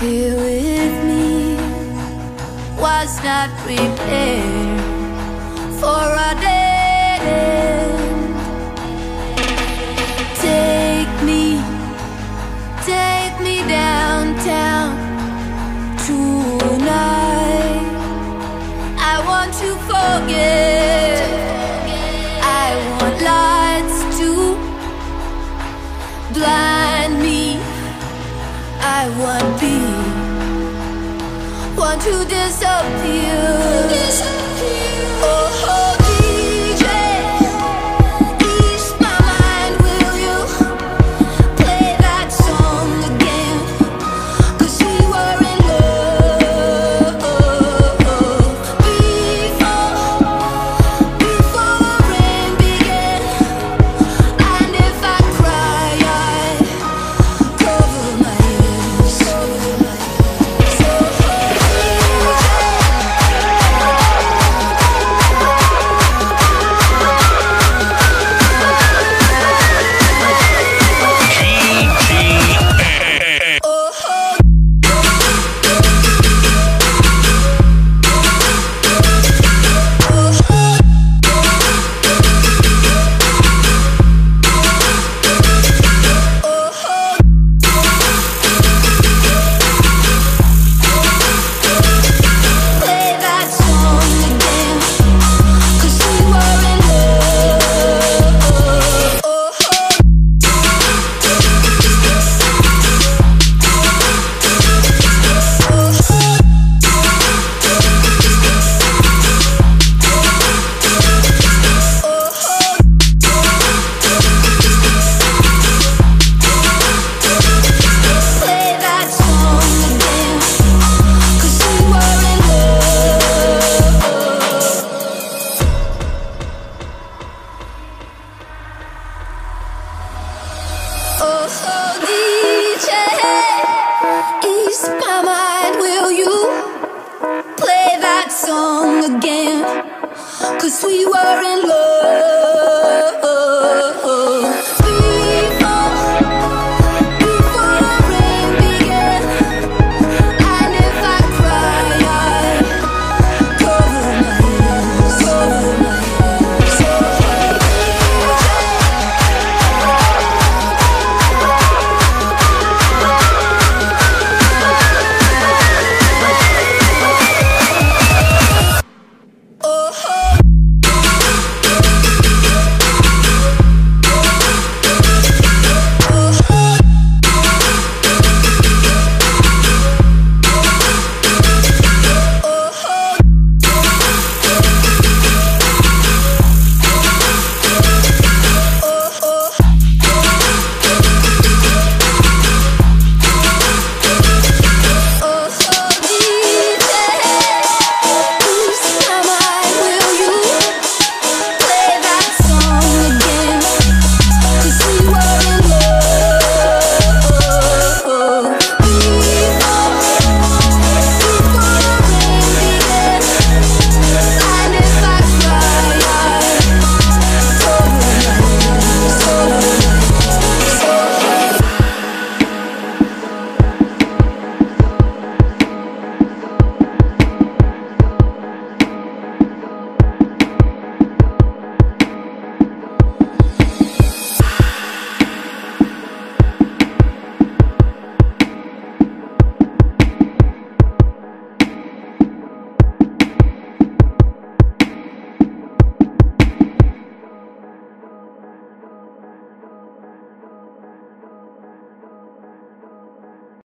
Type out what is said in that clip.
here with me was not prepared for a dead end. Take me, take me downtown tonight. I want to forget. I want lights to blind me. I want peace to disappear. My mind, will you play that song again? 'Cause we were in love.